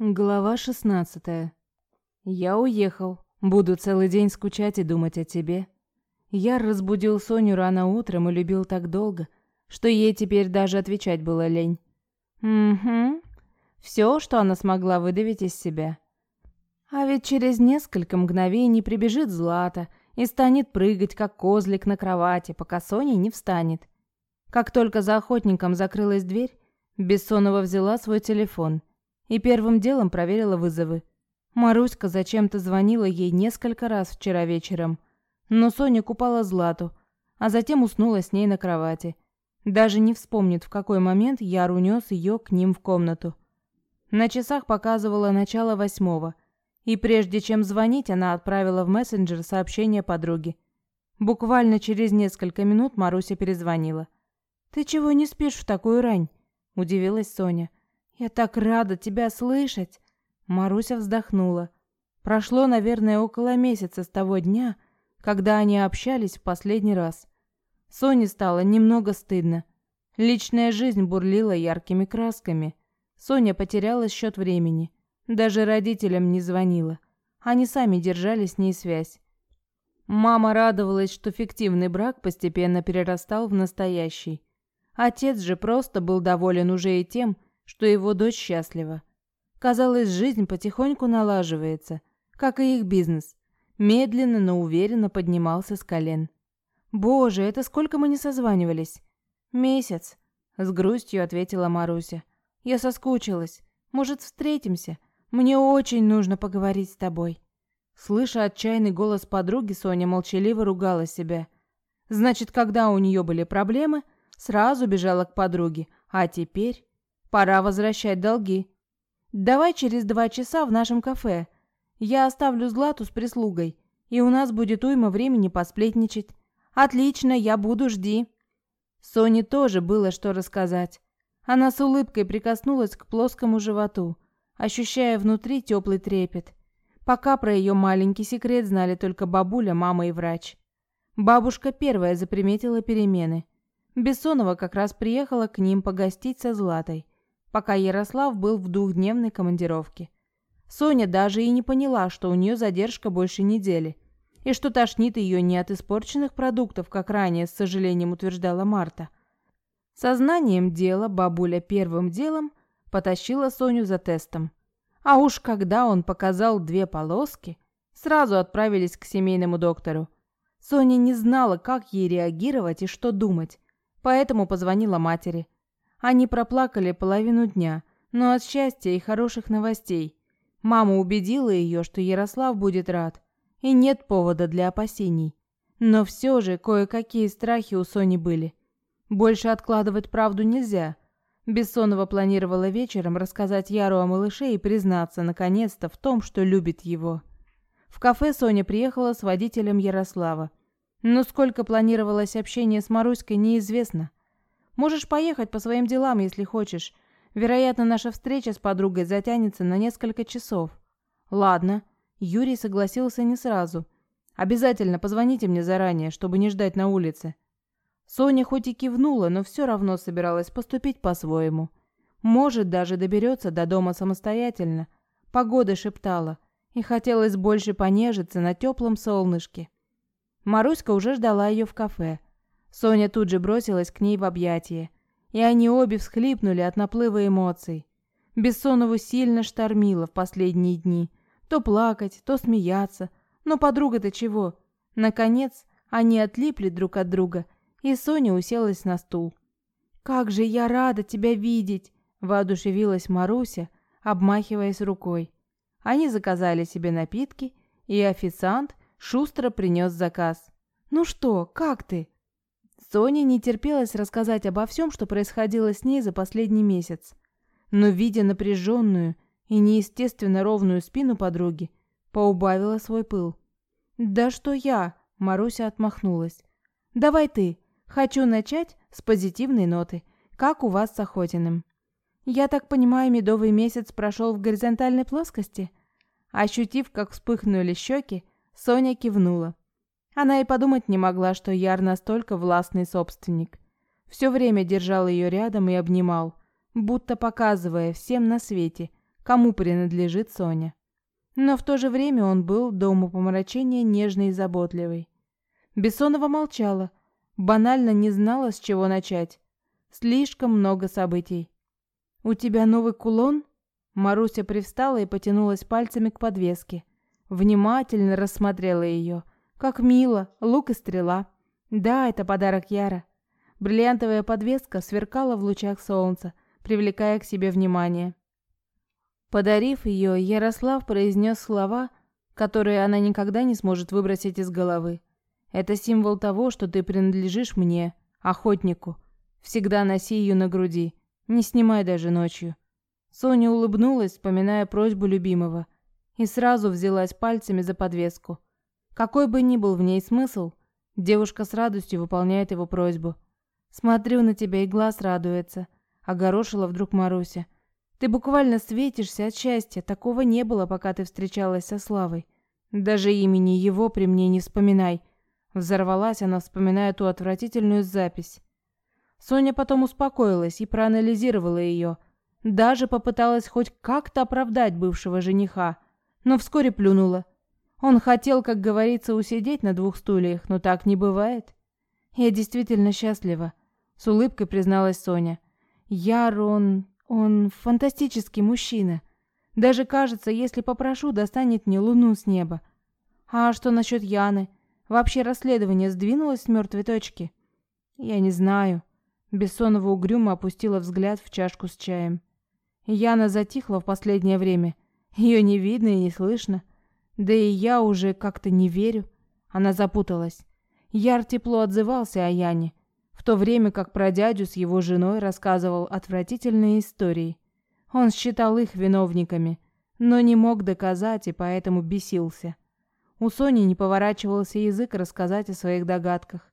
Глава 16. Я уехал. Буду целый день скучать и думать о тебе. Я разбудил Соню рано утром и любил так долго, что ей теперь даже отвечать было лень. Угу. Все, что она смогла выдавить из себя. А ведь через несколько мгновений прибежит Злата и станет прыгать, как козлик на кровати, пока Соня не встанет. Как только за охотником закрылась дверь, Бессонова взяла свой телефон – и первым делом проверила вызовы. Маруська зачем-то звонила ей несколько раз вчера вечером, но Соня купала Злату, а затем уснула с ней на кровати. Даже не вспомнит, в какой момент Яр унес ее к ним в комнату. На часах показывало начало восьмого, и прежде чем звонить, она отправила в мессенджер сообщение подруге. Буквально через несколько минут Маруся перезвонила. «Ты чего не спишь в такую рань?» – удивилась Соня. «Я так рада тебя слышать!» Маруся вздохнула. Прошло, наверное, около месяца с того дня, когда они общались в последний раз. Соне стало немного стыдно. Личная жизнь бурлила яркими красками. Соня потеряла счет времени. Даже родителям не звонила. Они сами держали с ней связь. Мама радовалась, что фиктивный брак постепенно перерастал в настоящий. Отец же просто был доволен уже и тем, что его дочь счастлива. Казалось, жизнь потихоньку налаживается, как и их бизнес. Медленно, но уверенно поднимался с колен. «Боже, это сколько мы не созванивались?» «Месяц», — с грустью ответила Маруся. «Я соскучилась. Может, встретимся? Мне очень нужно поговорить с тобой». Слыша отчаянный голос подруги, Соня молчаливо ругала себя. Значит, когда у нее были проблемы, сразу бежала к подруге, а теперь... Пора возвращать долги. Давай через два часа в нашем кафе. Я оставлю Злату с прислугой, и у нас будет уйма времени посплетничать. Отлично, я буду, жди. Соне тоже было что рассказать. Она с улыбкой прикоснулась к плоскому животу, ощущая внутри теплый трепет. Пока про ее маленький секрет знали только бабуля, мама и врач. Бабушка первая заприметила перемены. Бессонова как раз приехала к ним погостить со Златой пока Ярослав был в двухдневной командировке. Соня даже и не поняла, что у нее задержка больше недели, и что тошнит ее не от испорченных продуктов, как ранее с сожалением утверждала Марта. Сознанием дела бабуля первым делом потащила Соню за тестом. А уж когда он показал две полоски, сразу отправились к семейному доктору. Соня не знала, как ей реагировать и что думать, поэтому позвонила матери – они проплакали половину дня, но от счастья и хороших новостей. Мама убедила ее, что Ярослав будет рад, и нет повода для опасений. Но все же кое-какие страхи у Сони были. Больше откладывать правду нельзя. Бессонова планировала вечером рассказать Яру о малыше и признаться, наконец-то, в том, что любит его. В кафе Соня приехала с водителем Ярослава. Но сколько планировалось общение с Маруськой, неизвестно. Можешь поехать по своим делам, если хочешь. Вероятно, наша встреча с подругой затянется на несколько часов. Ладно. Юрий согласился не сразу. Обязательно позвоните мне заранее, чтобы не ждать на улице. Соня хоть и кивнула, но все равно собиралась поступить по-своему. Может, даже доберется до дома самостоятельно. Погода шептала, и хотелось больше понежиться на теплом солнышке. Маруська уже ждала ее в кафе. Соня тут же бросилась к ней в объятия, и они обе всхлипнули от наплыва эмоций. Бессонову сильно штормило в последние дни. То плакать, то смеяться. Но подруга-то чего? Наконец, они отлипли друг от друга, и Соня уселась на стул. «Как же я рада тебя видеть!» – воодушевилась Маруся, обмахиваясь рукой. Они заказали себе напитки, и официант шустро принес заказ. «Ну что, как ты?» Соне не терпелось рассказать обо всем, что происходило с ней за последний месяц. Но, видя напряженную и неестественно ровную спину подруги, поубавила свой пыл. «Да что я?» – Маруся отмахнулась. «Давай ты. Хочу начать с позитивной ноты. Как у вас с Охотиным?» «Я так понимаю, медовый месяц прошел в горизонтальной плоскости?» Ощутив, как вспыхнули щеки, Соня кивнула. Она и подумать не могла, что Яр настолько властный собственник. Все время держал ее рядом и обнимал, будто показывая всем на свете, кому принадлежит Соня. Но в то же время он был до умопомрачения нежный и заботливый. Бессонова молчала, банально не знала, с чего начать. Слишком много событий. «У тебя новый кулон?» Маруся привстала и потянулась пальцами к подвеске. Внимательно рассмотрела ее. Как мило, лук и стрела. Да, это подарок Яра. Бриллиантовая подвеска сверкала в лучах солнца, привлекая к себе внимание. Подарив ее, Ярослав произнес слова, которые она никогда не сможет выбросить из головы. «Это символ того, что ты принадлежишь мне, охотнику. Всегда носи ее на груди, не снимай даже ночью». Соня улыбнулась, вспоминая просьбу любимого, и сразу взялась пальцами за подвеску. Какой бы ни был в ней смысл, девушка с радостью выполняет его просьбу. «Смотрю на тебя, и глаз радуется», — огорошила вдруг Маруся. «Ты буквально светишься от счастья, такого не было, пока ты встречалась со Славой. Даже имени его при мне не вспоминай». Взорвалась она, вспоминая ту отвратительную запись. Соня потом успокоилась и проанализировала ее. Даже попыталась хоть как-то оправдать бывшего жениха, но вскоре плюнула. Он хотел, как говорится, усидеть на двух стульях, но так не бывает. Я действительно счастлива, с улыбкой призналась Соня. Яр, он... он фантастический мужчина. Даже кажется, если попрошу, достанет мне луну с неба. А что насчет Яны? Вообще расследование сдвинулось с мертвой точки? Я не знаю. Бессонова угрюмо опустила взгляд в чашку с чаем. Яна затихла в последнее время. Ее не видно и не слышно. Да и я уже как-то не верю. Она запуталась. Яр тепло отзывался о Яне, в то время как про дядю с его женой рассказывал отвратительные истории. Он считал их виновниками, но не мог доказать и поэтому бесился. У Сони не поворачивался язык рассказать о своих догадках.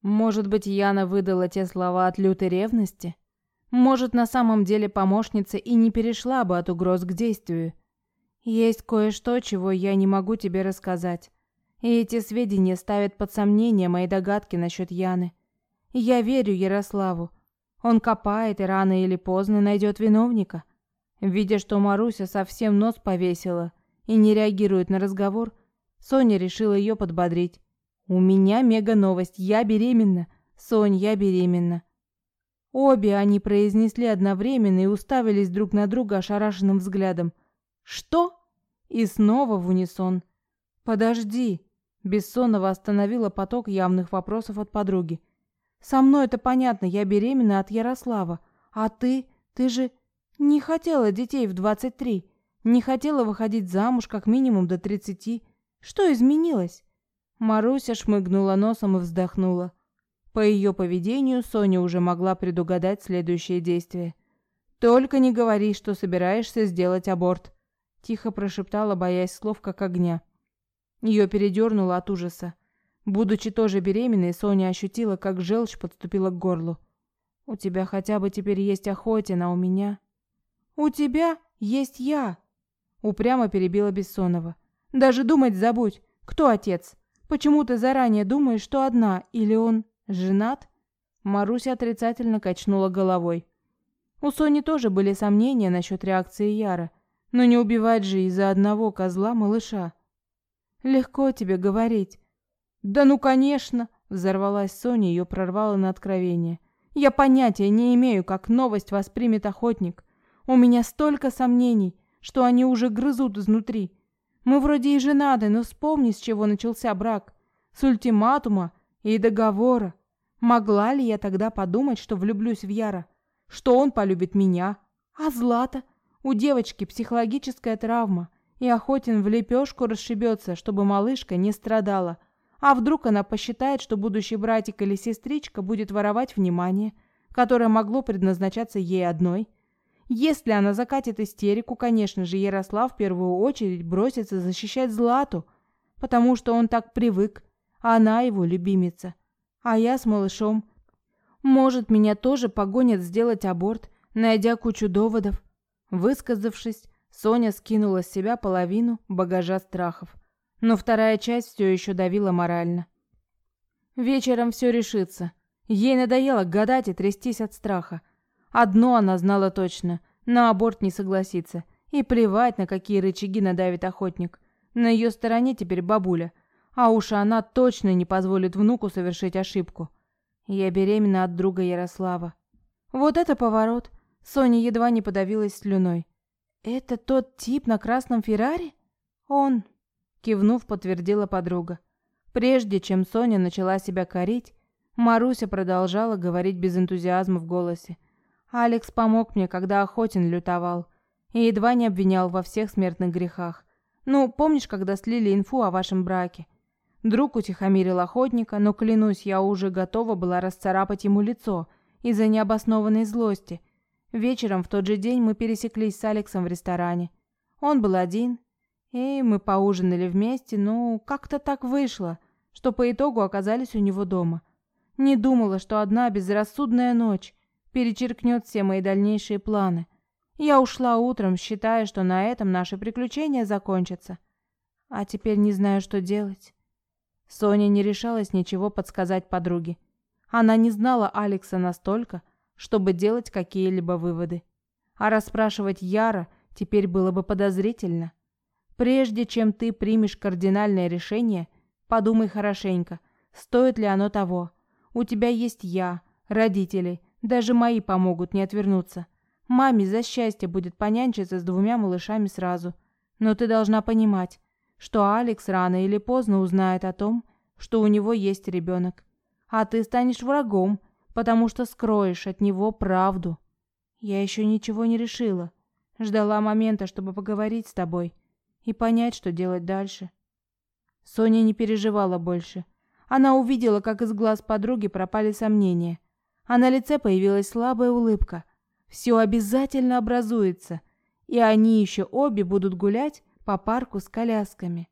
Может быть, Яна выдала те слова от лютой ревности? Может, на самом деле помощница и не перешла бы от угроз к действию? Есть кое-что, чего я не могу тебе рассказать. И эти сведения ставят под сомнение мои догадки насчет Яны. я верю Ярославу. Он копает и рано или поздно найдет виновника. Видя, что Маруся совсем нос повесила и не реагирует на разговор, Соня решила ее подбодрить. У меня мега новость. Я беременна. Сонь, я беременна. Обе они произнесли одновременно и уставились друг на друга ошарашенным взглядом. Что? И снова в унисон. Подожди. Бессонова остановила поток явных вопросов от подруги. Со мной это понятно, я беременна от Ярослава. А ты, ты же не хотела детей в двадцать три, не хотела выходить замуж как минимум до тридцати. Что изменилось? Маруся шмыгнула носом и вздохнула. По ее поведению Соня уже могла предугадать следующее действие. «Только не говори, что собираешься сделать аборт», — тихо прошептала, боясь слов как огня. Ее передернуло от ужаса. Будучи тоже беременной, Соня ощутила, как желчь подступила к горлу. «У тебя хотя бы теперь есть охотина, а у меня...» «У тебя есть я!» Упрямо перебила Бессонова. «Даже думать забудь. Кто отец? Почему ты заранее думаешь, что одна, или он женат?» Маруся отрицательно качнула головой. У Сони тоже были сомнения насчет реакции Яра, но не убивать же из-за одного козла малыша. «Легко тебе говорить». «Да ну, конечно!» — взорвалась Соня, ее прорвало на откровение. «Я понятия не имею, как новость воспримет охотник. У меня столько сомнений, что они уже грызут изнутри. Мы вроде и женаты, но вспомни, с чего начался брак. С ультиматума и договора. Могла ли я тогда подумать, что влюблюсь в Яра? Что он полюбит меня? А Злата? У девочки психологическая травма, и Охотин в лепешку расшибется, чтобы малышка не страдала. А вдруг она посчитает, что будущий братик или сестричка будет воровать внимание, которое могло предназначаться ей одной – если она закатит истерику, конечно же, Ярослав в первую очередь бросится защищать Злату, потому что он так привык, а она его любимица. А я с малышом. Может, меня тоже погонят сделать аборт, найдя кучу доводов. Высказавшись, Соня скинула с себя половину багажа страхов. Но вторая часть все еще давила морально. Вечером все решится. Ей надоело гадать и трястись от страха. Одно она знала точно – на аборт не согласится. И плевать, на какие рычаги надавит охотник. На ее стороне теперь бабуля. А уж она точно не позволит внуку совершить ошибку. Я беременна от друга Ярослава. Вот это поворот. Соня едва не подавилась слюной. Это тот тип на красном Феррари? Он, кивнув, подтвердила подруга. Прежде чем Соня начала себя корить, Маруся продолжала говорить без энтузиазма в голосе. Алекс помог мне, когда Охотин лютовал, и едва не обвинял во всех смертных грехах. Ну, помнишь, когда слили инфу о вашем браке? Друг утихомирил охотника, но, клянусь, я уже готова была расцарапать ему лицо из-за необоснованной злости. Вечером в тот же день мы пересеклись с Алексом в ресторане. Он был один, и мы поужинали вместе, но как-то так вышло, что по итогу оказались у него дома. Не думала, что одна безрассудная ночь перечеркнет все мои дальнейшие планы. Я ушла утром, считая, что на этом наши приключения закончатся. А теперь не знаю, что делать. Соня не решалась ничего подсказать подруге. Она не знала Алекса настолько, чтобы делать какие-либо выводы. А расспрашивать Яра теперь было бы подозрительно. Прежде чем ты примешь кардинальное решение, подумай хорошенько, стоит ли оно того. У тебя есть я, родители, даже мои помогут не отвернуться. Маме за счастье будет понянчиться с двумя малышами сразу. Но ты должна понимать, что Алекс рано или поздно узнает о том, что у него есть ребенок. А ты станешь врагом, потому что скроешь от него правду. Я еще ничего не решила. Ждала момента, чтобы поговорить с тобой и понять, что делать дальше. Соня не переживала больше. Она увидела, как из глаз подруги пропали сомнения, а на лице появилась слабая улыбка. Все обязательно образуется, и они еще обе будут гулять по парку с колясками.